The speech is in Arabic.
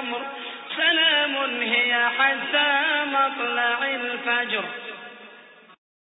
الأمر سلام هي حتى مطلع الفجر.